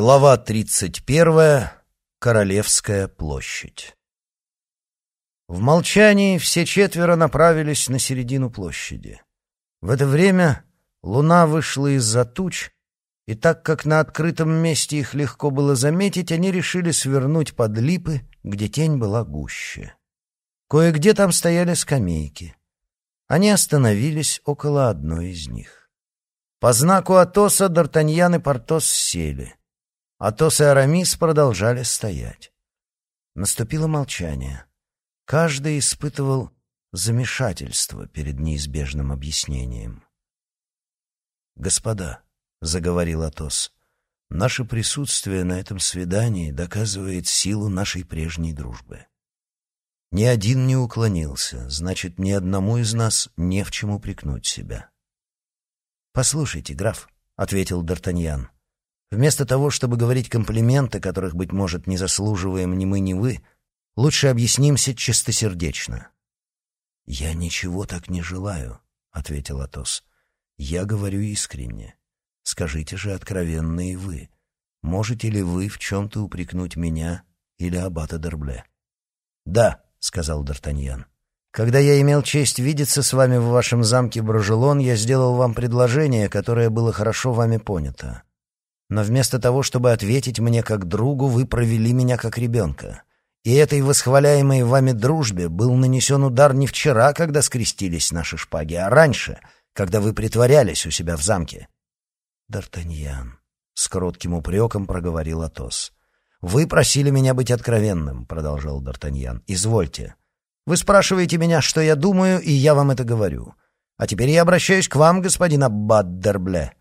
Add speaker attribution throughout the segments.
Speaker 1: Глава 31. Королевская площадь. В молчании все четверо направились на середину площади. В это время луна вышла из-за туч, и так как на открытом месте их легко было заметить, они решили свернуть под липы, где тень была гуще. Кое-где там стояли скамейки. Они остановились около одной из них. По знаку Атоса Д'Артаньян и Портос сели. Атос и Арамис продолжали стоять. Наступило молчание. Каждый испытывал замешательство перед неизбежным объяснением. «Господа», — заговорил Атос, — «наше присутствие на этом свидании доказывает силу нашей прежней дружбы. Ни один не уклонился, значит, ни одному из нас не в чем упрекнуть себя». «Послушайте, граф», — ответил Д'Артаньян, — Вместо того, чтобы говорить комплименты, которых, быть может, не заслуживаем ни мы, ни вы, лучше объяснимся чистосердечно. «Я ничего так не желаю», — ответил Атос. «Я говорю искренне. Скажите же откровенно и вы. Можете ли вы в чем-то упрекнуть меня или аббата Дербле?» «Да», — сказал Д'Артаньян. «Когда я имел честь видеться с вами в вашем замке Брожелон, я сделал вам предложение, которое было хорошо вами понято но вместо того, чтобы ответить мне как другу, вы провели меня как ребенка. И этой восхваляемой вами дружбе был нанесен удар не вчера, когда скрестились наши шпаги, а раньше, когда вы притворялись у себя в замке. Д'Артаньян, с коротким упреком проговорил Атос. «Вы просили меня быть откровенным», — продолжал Д'Артаньян. «Извольте. Вы спрашиваете меня, что я думаю, и я вам это говорю. А теперь я обращаюсь к вам, господин Аббат Дербле.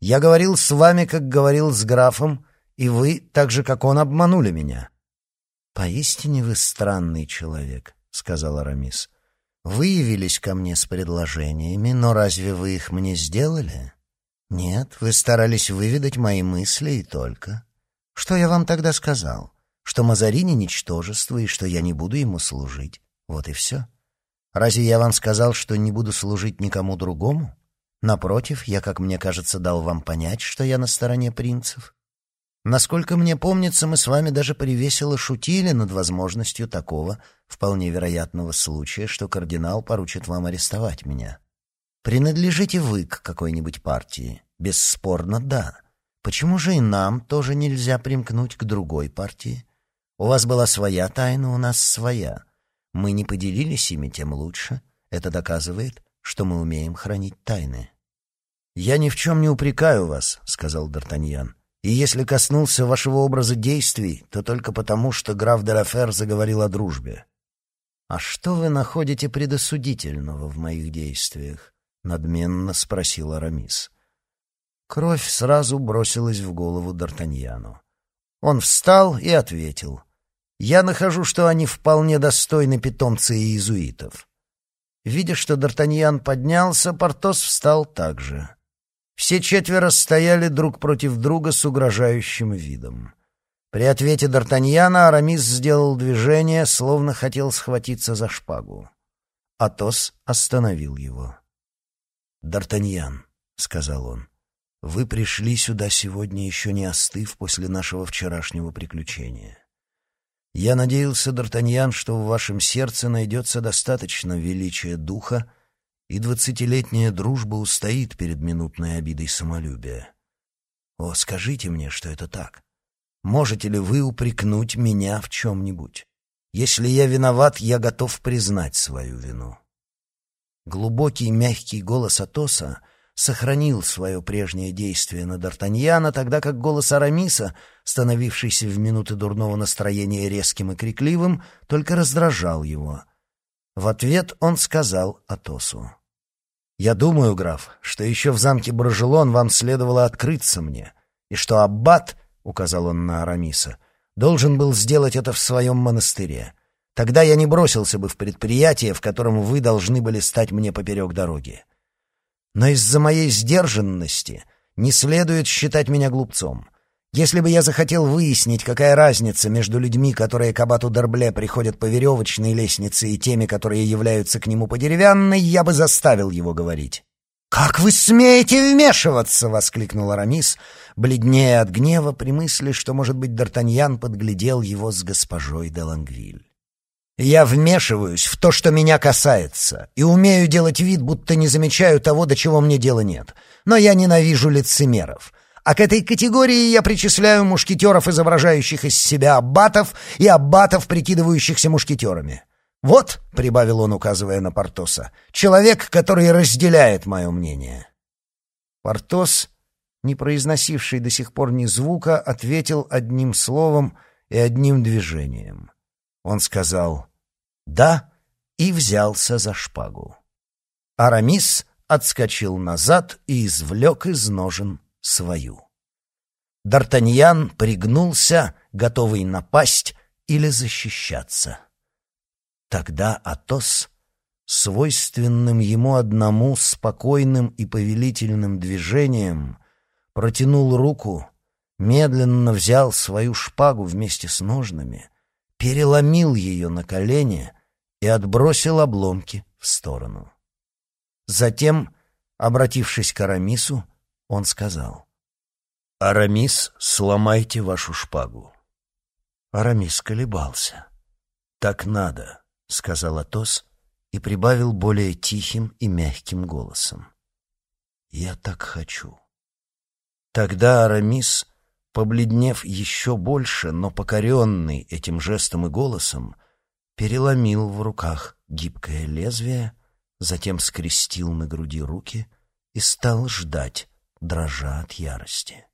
Speaker 1: Я говорил с вами, как говорил с графом, и вы, так же, как он, обманули меня». «Поистине вы странный человек», — сказал Арамис. «Вы явились ко мне с предложениями, но разве вы их мне сделали? Нет, вы старались выведать мои мысли и только. Что я вам тогда сказал? Что Мазарини — ничтожество и что я не буду ему служить. Вот и все. Разве я вам сказал, что не буду служить никому другому?» Напротив, я, как мне кажется, дал вам понять, что я на стороне принцев. Насколько мне помнится, мы с вами даже привесело шутили над возможностью такого вполне вероятного случая, что кардинал поручит вам арестовать меня. Принадлежите вы к какой-нибудь партии? Бесспорно, да. Почему же и нам тоже нельзя примкнуть к другой партии? У вас была своя тайна, у нас своя. Мы не поделились ими, тем лучше. Это доказывает, что мы умеем хранить тайны. «Я ни в чем не упрекаю вас», — сказал Д'Артаньян. «И если коснулся вашего образа действий, то только потому, что граф де заговорил о дружбе». «А что вы находите предосудительного в моих действиях?» — надменно спросил Арамис. Кровь сразу бросилась в голову Д'Артаньяну. Он встал и ответил. «Я нахожу, что они вполне достойны питомца иезуитов. Видя, что Д'Артаньян поднялся, Портос встал также. Все четверо стояли друг против друга с угрожающим видом. При ответе Д'Артаньяна Арамис сделал движение, словно хотел схватиться за шпагу. Атос остановил его. «Д'Артаньян», — сказал он, — «вы пришли сюда сегодня, еще не остыв после нашего вчерашнего приключения. Я надеялся, Д'Артаньян, что в вашем сердце найдется достаточно величия духа, и двадцатилетняя дружба устоит перед минутной обидой самолюбия. О, скажите мне, что это так. Можете ли вы упрекнуть меня в чем-нибудь? Если я виноват, я готов признать свою вину. Глубокий мягкий голос Атоса сохранил свое прежнее действие на Д'Артаньяна, тогда как голос Арамиса, становившийся в минуты дурного настроения резким и крикливым, только раздражал его. В ответ он сказал Атосу. «Я думаю, граф, что еще в замке Брожелон вам следовало открыться мне, и что Аббат, — указал он на Арамиса, — должен был сделать это в своем монастыре. Тогда я не бросился бы в предприятие, в котором вы должны были стать мне поперек дороги но из-за моей сдержанности не следует считать меня глупцом. Если бы я захотел выяснить, какая разница между людьми, которые к абату Дербле приходят по веревочной лестнице, и теми, которые являются к нему по деревянной, я бы заставил его говорить. «Как вы смеете вмешиваться?» — воскликнул Арамис, бледнее от гнева при мысли, что, может быть, Д'Артаньян подглядел его с госпожой де Лангвиль. «Я вмешиваюсь в то, что меня касается, и умею делать вид, будто не замечаю того, до чего мне дела нет. Но я ненавижу лицемеров. А к этой категории я причисляю мушкетеров, изображающих из себя аббатов, и аббатов, прикидывающихся мушкетерами. «Вот», — прибавил он, указывая на Портоса, — «человек, который разделяет мое мнение». Портос, не произносивший до сих пор ни звука, ответил одним словом и одним движением. Он сказал «да» и взялся за шпагу. Арамис отскочил назад и извлек из ножен свою. Д'Артаньян пригнулся, готовый напасть или защищаться. Тогда Атос, свойственным ему одному спокойным и повелительным движением, протянул руку, медленно взял свою шпагу вместе с ножнами, переломил ее на колени и отбросил обломки в сторону. Затем, обратившись к Арамису, он сказал, «Арамис, сломайте вашу шпагу». Арамис колебался. «Так надо», — сказал Атос и прибавил более тихим и мягким голосом. «Я так хочу». Тогда Арамис, побледнев еще больше, но покоренный этим жестом и голосом, переломил в руках гибкое лезвие, затем скрестил на груди руки и стал ждать, дрожа от ярости.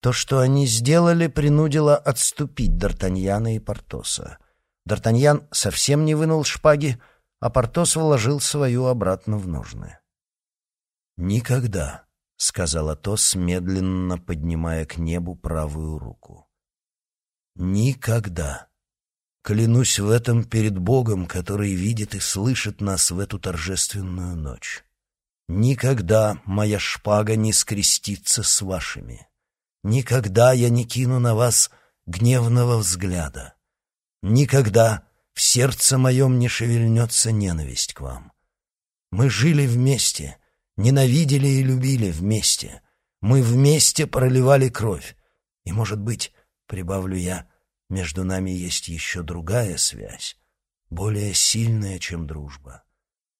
Speaker 1: То, что они сделали, принудило отступить Д'Артаньяна и Портоса — Д'Артаньян совсем не вынул шпаги, а Портос вложил свою обратно в ножны. «Никогда», — сказал Атос, медленно поднимая к небу правую руку. «Никогда. Клянусь в этом перед Богом, который видит и слышит нас в эту торжественную ночь. Никогда моя шпага не скрестится с вашими. Никогда я не кину на вас гневного взгляда. Никогда в сердце моем не шевельнется ненависть к вам. Мы жили вместе, ненавидели и любили вместе. Мы вместе проливали кровь. И, может быть, прибавлю я, между нами есть еще другая связь, более сильная, чем дружба.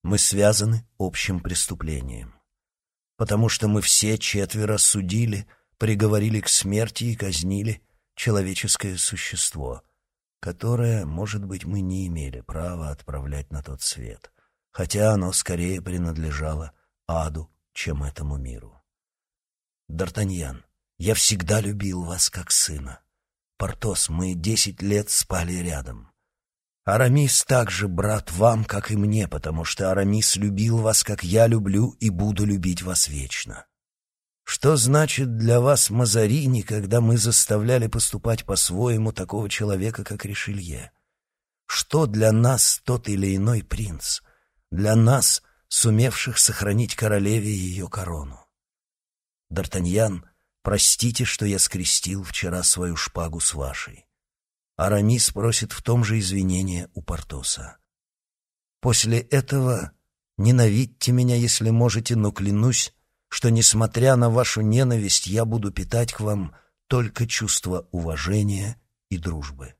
Speaker 1: Мы связаны общим преступлением. Потому что мы все четверо судили, приговорили к смерти и казнили человеческое существо — которое, может быть, мы не имели права отправлять на тот свет, хотя оно скорее принадлежало аду, чем этому миру. Д'Артаньян, я всегда любил вас как сына. Портос, мы десять лет спали рядом. Арамис также брат вам, как и мне, потому что Арамис любил вас, как я люблю и буду любить вас вечно. Что значит для вас Мазарини, когда мы заставляли поступать по-своему такого человека, как Ришелье? Что для нас тот или иной принц? Для нас, сумевших сохранить королеве ее корону? Д'Артаньян, простите, что я скрестил вчера свою шпагу с вашей. Арамис просит в том же извинения у Портоса. После этого ненавидьте меня, если можете, но клянусь, что, несмотря на вашу ненависть, я буду питать к вам только чувство уважения и дружбы.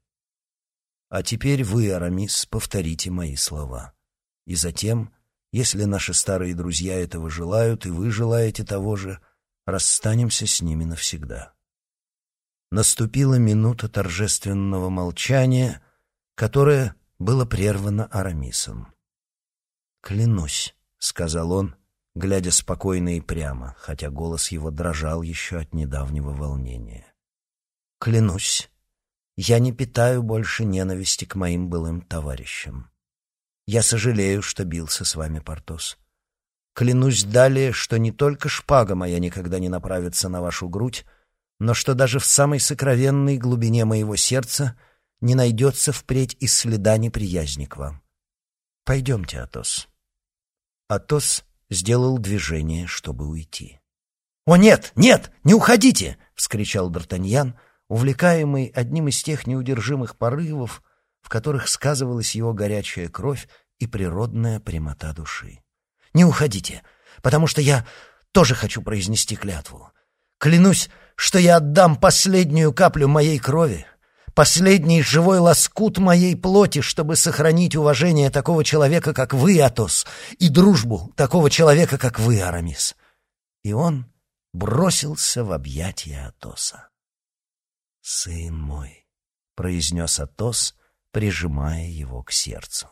Speaker 1: А теперь вы, Арамис, повторите мои слова. И затем, если наши старые друзья этого желают, и вы желаете того же, расстанемся с ними навсегда. Наступила минута торжественного молчания, которое было прервано Арамисом. «Клянусь», — сказал он, глядя спокойно и прямо, хотя голос его дрожал еще от недавнего волнения. «Клянусь, я не питаю больше ненависти к моим былым товарищам. Я сожалею, что бился с вами, Портос. Клянусь далее, что не только шпага моя никогда не направится на вашу грудь, но что даже в самой сокровенной глубине моего сердца не найдется впредь и следа неприязни к вам. Пойдемте, Атос». Атос сделал движение, чтобы уйти. «О, нет, нет, не уходите!» — вскричал Д'Артаньян, увлекаемый одним из тех неудержимых порывов, в которых сказывалась его горячая кровь и природная прямота души. «Не уходите! потому что я тоже хочу произнести клятву. Клянусь, что я отдам последнюю каплю моей крови, последний живой лоскут моей плоти, чтобы сохранить уважение такого человека, как вы, Атос, и дружбу такого человека, как вы, Арамис. И он бросился в объятия Атоса. «Сын мой», — произнес Атос, прижимая его к сердцу.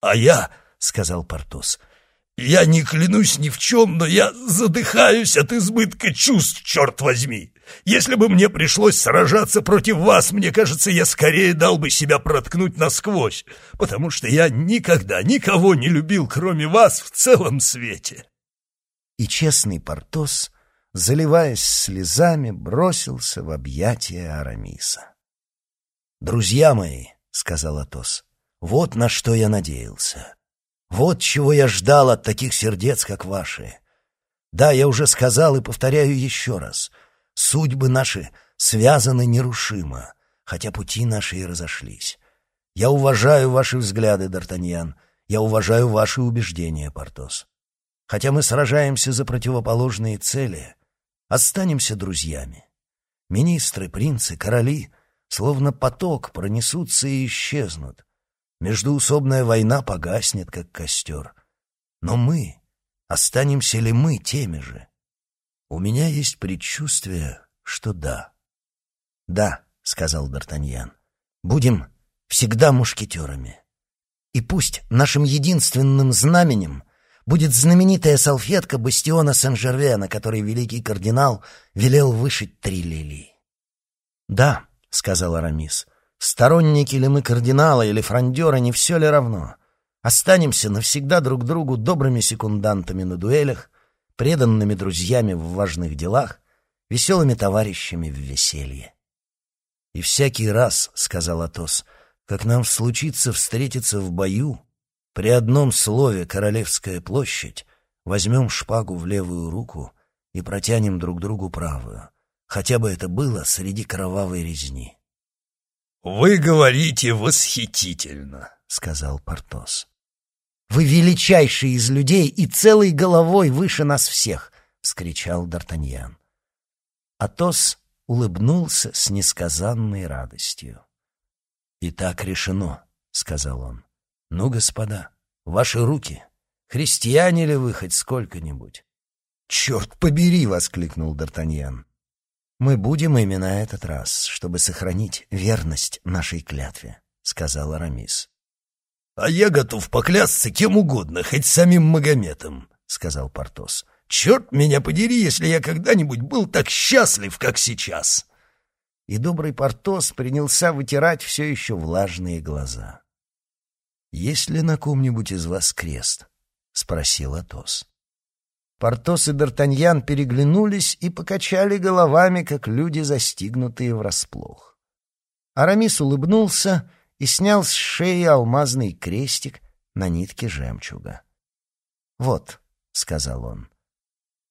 Speaker 2: «А я», — сказал Портос, — я не клянусь ни в чем, но я задыхаюсь от избытка чувств, черт возьми. Если бы мне пришлось сражаться против вас, мне кажется, я скорее дал бы себя проткнуть насквозь, потому что я никогда никого не любил, кроме вас, в целом свете.
Speaker 1: И честный Портос, заливаясь слезами, бросился в объятия Арамиса. «Друзья мои», — сказал Атос, — «вот на что я надеялся». Вот чего я ждал от таких сердец, как ваши. Да, я уже сказал и повторяю еще раз. Судьбы наши связаны нерушимо, хотя пути наши и разошлись. Я уважаю ваши взгляды, Д'Артаньян. Я уважаю ваши убеждения, Портос. Хотя мы сражаемся за противоположные цели, останемся друзьями. Министры, принцы, короли, словно поток, пронесутся и исчезнут. Междуусобная война погаснет, как костер. Но мы, останемся ли мы теми же? У меня есть предчувствие, что да. Да, сказал Д'Артаньян, будем всегда мушкетерами. И пусть нашим единственным знаменем будет знаменитая салфетка бастиона Сен-Жерве, на которой великий кардинал велел вышить три лилии. «Да», — сказал Арамис, Сторонники ли мы кардинала или фрондера, не все ли равно? Останемся навсегда друг другу добрыми секундантами на дуэлях, преданными друзьями в важных делах, веселыми товарищами в веселье. «И всякий раз, — сказал Атос, — как нам случится встретиться в бою, при одном слове «Королевская площадь» возьмем шпагу в левую руку и протянем друг другу правую, хотя бы это было среди кровавой резни.
Speaker 2: «Вы говорите восхитительно», — сказал Портос.
Speaker 1: «Вы величайший из людей и целой головой выше нас всех!» — вскричал Д'Артаньян. Атос улыбнулся с несказанной радостью. «И так решено», — сказал он. «Ну, господа, ваши руки. Христиане ли вы хоть сколько-нибудь?» «Черт побери!» — воскликнул Д'Артаньян. «Мы будем именно этот раз, чтобы сохранить верность нашей клятве», — сказал Арамис.
Speaker 2: «А я готов поклясться кем угодно, хоть самим Магометом», — сказал Портос. «Черт меня подери, если я когда-нибудь был так счастлив, как сейчас!»
Speaker 1: И добрый Портос принялся вытирать все еще влажные глаза. «Есть ли на ком-нибудь из вас крест?» — спросил Атос. Портос и Д'Артаньян переглянулись и покачали головами, как люди, застигнутые врасплох. Арамис улыбнулся и снял с шеи алмазный крестик на нитке жемчуга. «Вот», — сказал он.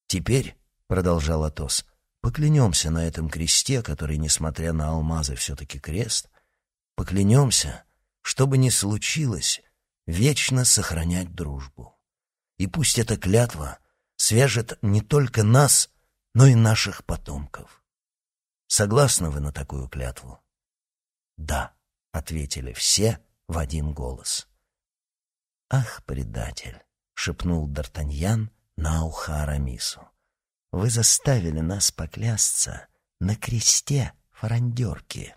Speaker 1: «Теперь», — продолжал Атос, — «поклянемся на этом кресте, который, несмотря на алмазы, все-таки крест, поклянемся, что бы ни случилось, вечно сохранять дружбу. И пусть эта клятва — свяжет не только нас, но и наших потомков. Согласны вы на такую клятву? Да, ответили все в один голос. Ах, предатель, шепнул Д'Артаньян на ухо Арамису. Вы заставили нас поклясться на кресте фарандерки.